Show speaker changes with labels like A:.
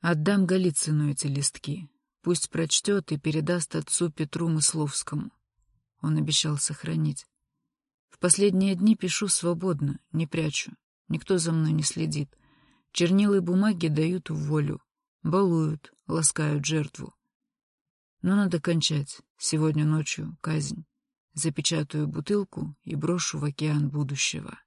A: Отдам Голицыну эти листки. Пусть прочтет и передаст отцу Петру Мысловскому. Он обещал сохранить. В последние дни пишу свободно, не прячу. Никто за мной не следит. Чернила и бумаги дают в волю. Балуют, ласкают жертву. Но надо кончать. Сегодня ночью казнь. Запечатаю бутылку и брошу в океан будущего.